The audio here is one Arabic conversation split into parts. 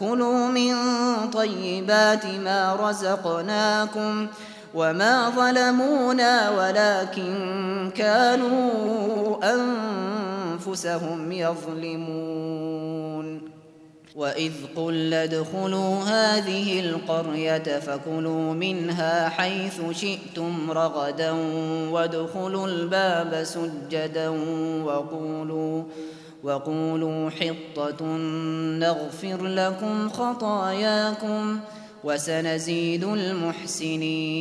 كلوا من طيبات ما رزقناكم وما ظلمونا ولكن كانوا أنفسهم يظلمون وإذ قل ادخلوا هذه القرية فكلوا منها حيث شئتم رغدا وادخلوا الباب سجدا وقولوا وقولوا حطة نغفر لكم خطاياكم وسنزيد المحسنين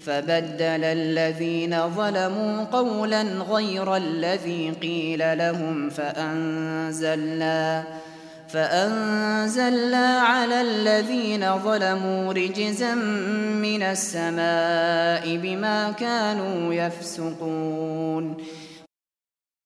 فبدل الذين ظلموا قولا غير الذي قيل لهم فأنزلنا فأنزلنا على الذين ظلموا رجزا من السماء بما كانوا يفسقون